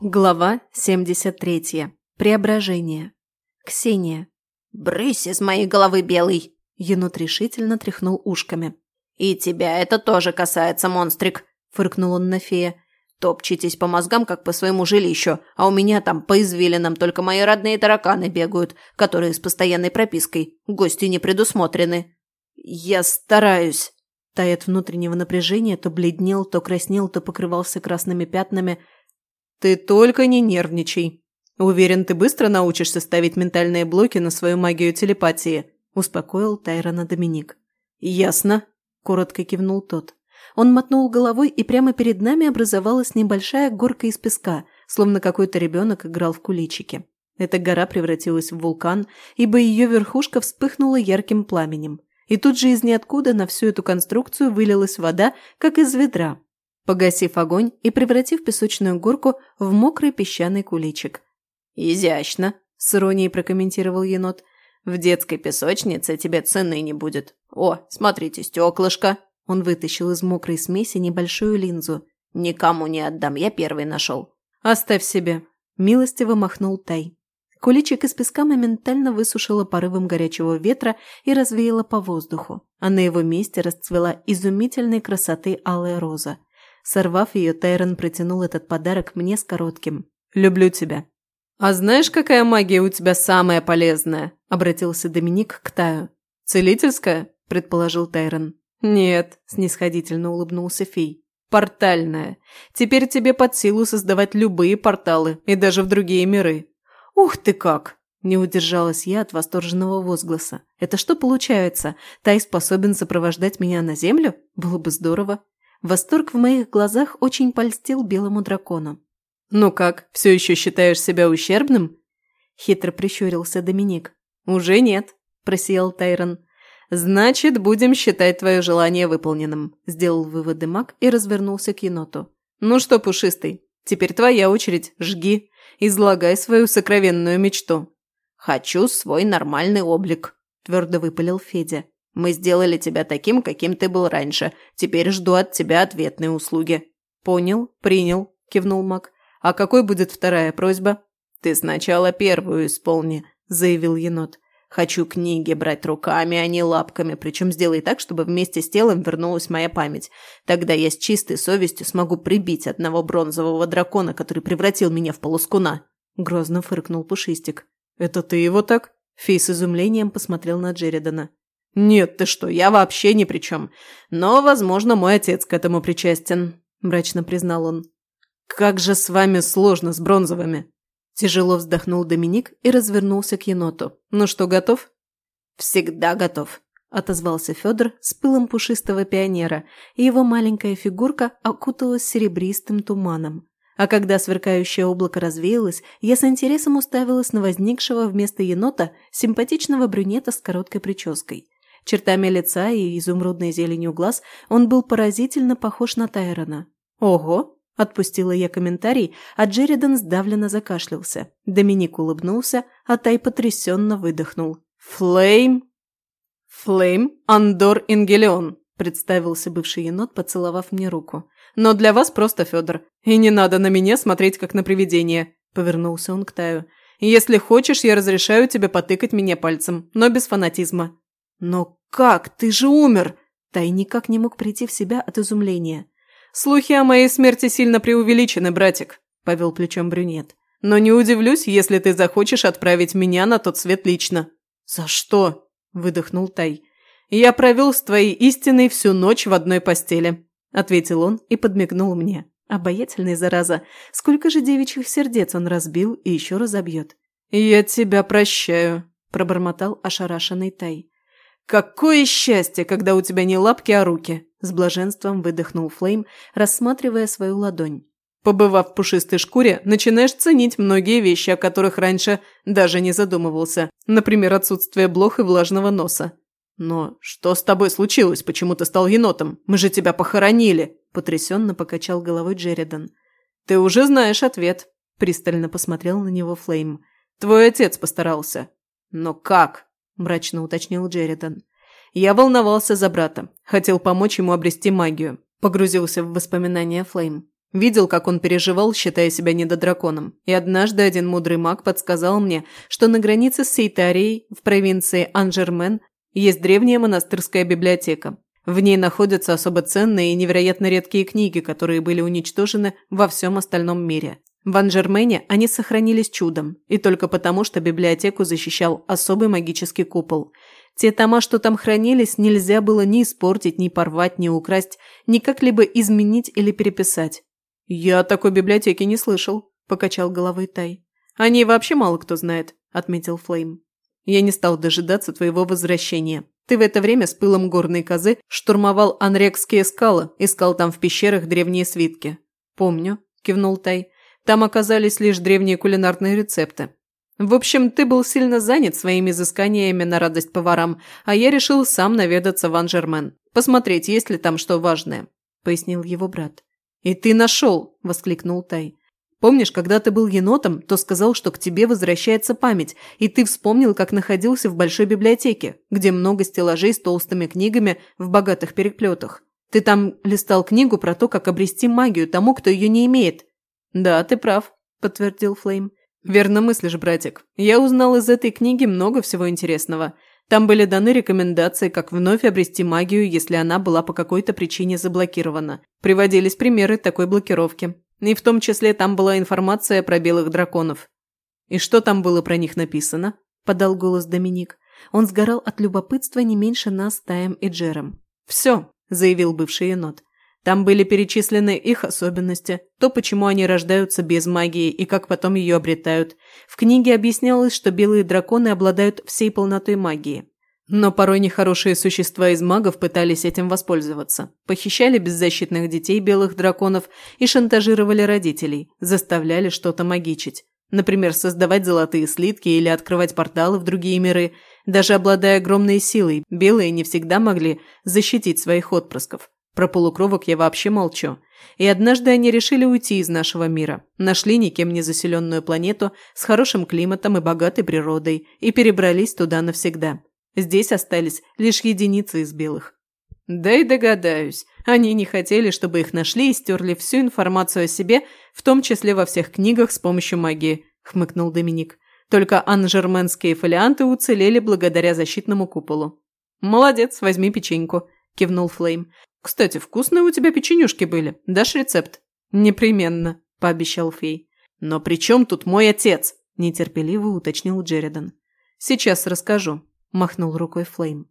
Глава 73. Преображение. Ксения. «Брысь из моей головы, белый!» Енот решительно тряхнул ушками. «И тебя это тоже касается, монстрик!» – фыркнул он на фея. «Топчетесь по мозгам, как по своему жилищу, а у меня там по извилинам только мои родные тараканы бегают, которые с постоянной пропиской. Гости не предусмотрены». «Я стараюсь!» От внутреннего напряжения то бледнел, то краснел, то покрывался красными пятнами – «Ты только не нервничай. Уверен, ты быстро научишься ставить ментальные блоки на свою магию телепатии», – успокоил Тайрона Доминик. «Ясно», – коротко кивнул тот. Он мотнул головой, и прямо перед нами образовалась небольшая горка из песка, словно какой-то ребенок играл в куличики. Эта гора превратилась в вулкан, ибо ее верхушка вспыхнула ярким пламенем. И тут же из ниоткуда на всю эту конструкцию вылилась вода, как из ведра, погасив огонь и превратив песочную горку в мокрый песчаный куличик. «Изящно», – с иронией прокомментировал енот. «В детской песочнице тебе цены не будет. О, смотрите, стеклышко!» Он вытащил из мокрой смеси небольшую линзу. «Никому не отдам, я первый нашел». «Оставь себе», – милостиво махнул Тай. Куличик из песка моментально высушило порывом горячего ветра и развеяло по воздуху, а на его месте расцвела изумительной красоты алая роза. Сорвав ее, Тайрон протянул этот подарок мне с коротким. «Люблю тебя». «А знаешь, какая магия у тебя самая полезная?» – обратился Доминик к Таю. «Целительская?» – предположил Тайрон. «Нет», – снисходительно улыбнулся Фей. «Портальная. Теперь тебе под силу создавать любые порталы, и даже в другие миры». «Ух ты как!» – не удержалась я от восторженного возгласа. «Это что получается? Тай способен сопровождать меня на Землю? Было бы здорово». Восторг в моих глазах очень польстил белому дракону. «Ну как, все еще считаешь себя ущербным?» Хитро прищурился Доминик. «Уже нет», – просиял Тайрон. «Значит, будем считать твое желание выполненным», – сделал выводы маг и развернулся к еноту. «Ну что, пушистый, теперь твоя очередь, жги, излагай свою сокровенную мечту». «Хочу свой нормальный облик», – твердо выпалил Федя. Мы сделали тебя таким, каким ты был раньше. Теперь жду от тебя ответные услуги». «Понял, принял», – кивнул маг. «А какой будет вторая просьба?» «Ты сначала первую исполни», – заявил енот. «Хочу книги брать руками, а не лапками, причем сделай так, чтобы вместе с телом вернулась моя память. Тогда я с чистой совестью смогу прибить одного бронзового дракона, который превратил меня в полускуна». Грозно фыркнул Пушистик. «Это ты его так?» Фей с изумлением посмотрел на Джередана. «Нет, ты что, я вообще ни при чем. Но, возможно, мой отец к этому причастен», – мрачно признал он. «Как же с вами сложно с бронзовыми!» Тяжело вздохнул Доминик и развернулся к еноту. «Ну что, готов?» «Всегда готов», – отозвался Федор с пылом пушистого пионера, и его маленькая фигурка окуталась серебристым туманом. А когда сверкающее облако развеялось, я с интересом уставилась на возникшего вместо енота симпатичного брюнета с короткой прической. Чертами лица и изумрудной зеленью глаз он был поразительно похож на Тайрона. «Ого!» – отпустила я комментарий, а Джеридан сдавленно закашлялся. Доминик улыбнулся, а Тай потрясенно выдохнул. «Флейм?» «Флейм Андор Ингелион», – представился бывший енот, поцеловав мне руку. «Но для вас просто Федор. И не надо на меня смотреть, как на привидение», – повернулся он к Таю. «Если хочешь, я разрешаю тебе потыкать меня пальцем, но без фанатизма». «Но «Как? Ты же умер!» Тай никак не мог прийти в себя от изумления. «Слухи о моей смерти сильно преувеличены, братик», – повел плечом брюнет. «Но не удивлюсь, если ты захочешь отправить меня на тот свет лично». «За что?» – выдохнул Тай. «Я провел с твоей истиной всю ночь в одной постели», – ответил он и подмигнул мне. Обаятельный, зараза. Сколько же девичьих сердец он разбил и еще разобьет. «Я тебя прощаю», – пробормотал ошарашенный Тай. «Какое счастье, когда у тебя не лапки, а руки!» С блаженством выдохнул Флейм, рассматривая свою ладонь. Побывав в пушистой шкуре, начинаешь ценить многие вещи, о которых раньше даже не задумывался. Например, отсутствие блох и влажного носа. «Но что с тобой случилось? Почему ты стал енотом? Мы же тебя похоронили!» Потрясенно покачал головой Джеридан. «Ты уже знаешь ответ», – пристально посмотрел на него Флейм. «Твой отец постарался». «Но как?» Мрачно уточнил Джеридан. Я волновался за брата, хотел помочь ему обрести магию. Погрузился в воспоминания Флейм. Видел, как он переживал, считая себя недодраконом. И однажды один мудрый маг подсказал мне, что на границе с Сейтарией, в провинции Анжермен, есть древняя монастырская библиотека. В ней находятся особо ценные и невероятно редкие книги, которые были уничтожены во всем остальном мире. В Анжермене они сохранились чудом, и только потому, что библиотеку защищал особый магический купол. Те тома, что там хранились, нельзя было ни испортить, ни порвать, ни украсть, ни как-либо изменить или переписать. «Я о такой библиотеке не слышал», – покачал головой Тай. «О ней вообще мало кто знает», – отметил Флейм. «Я не стал дожидаться твоего возвращения. Ты в это время с пылом горной козы штурмовал Анрекские скалы, искал там в пещерах древние свитки». «Помню», – кивнул Тай. «Там оказались лишь древние кулинарные рецепты. В общем, ты был сильно занят своими изысканиями на радость поварам, а я решил сам наведаться в Анжермен, посмотреть, есть ли там что важное», – пояснил его брат. «И ты нашел!» – воскликнул Тай. «Помнишь, когда ты был енотом, то сказал, что к тебе возвращается память, и ты вспомнил, как находился в большой библиотеке, где много стеллажей с толстыми книгами в богатых переплетах. Ты там листал книгу про то, как обрести магию тому, кто ее не имеет». «Да, ты прав», – подтвердил Флейм. «Верно мыслишь, братик. Я узнал из этой книги много всего интересного. Там были даны рекомендации, как вновь обрести магию, если она была по какой-то причине заблокирована. Приводились примеры такой блокировки. И в том числе там была информация про белых драконов. «И что там было про них написано?» – подал голос Доминик. Он сгорал от любопытства не меньше нас, Таем и Джером. «Все», – заявил бывший енот. Там были перечислены их особенности, то, почему они рождаются без магии и как потом ее обретают. В книге объяснялось, что белые драконы обладают всей полнотой магии. Но порой нехорошие существа из магов пытались этим воспользоваться. Похищали беззащитных детей белых драконов и шантажировали родителей, заставляли что-то магичить. Например, создавать золотые слитки или открывать порталы в другие миры. Даже обладая огромной силой, белые не всегда могли защитить своих отпрысков. Про полукровок я вообще молчу. И однажды они решили уйти из нашего мира, нашли никем не заселенную планету с хорошим климатом и богатой природой и перебрались туда навсегда. Здесь остались лишь единицы из белых. Да и догадаюсь, они не хотели, чтобы их нашли и стерли всю информацию о себе, в том числе во всех книгах с помощью магии, хмыкнул Доминик. Только анжерменские фолианты уцелели благодаря защитному куполу. «Молодец, возьми печеньку», – кивнул Флейм. «Кстати, вкусные у тебя печенюшки были. Дашь рецепт?» «Непременно», – пообещал Фей. «Но при чем тут мой отец?» – нетерпеливо уточнил Джеридан. «Сейчас расскажу», – махнул рукой Флейм.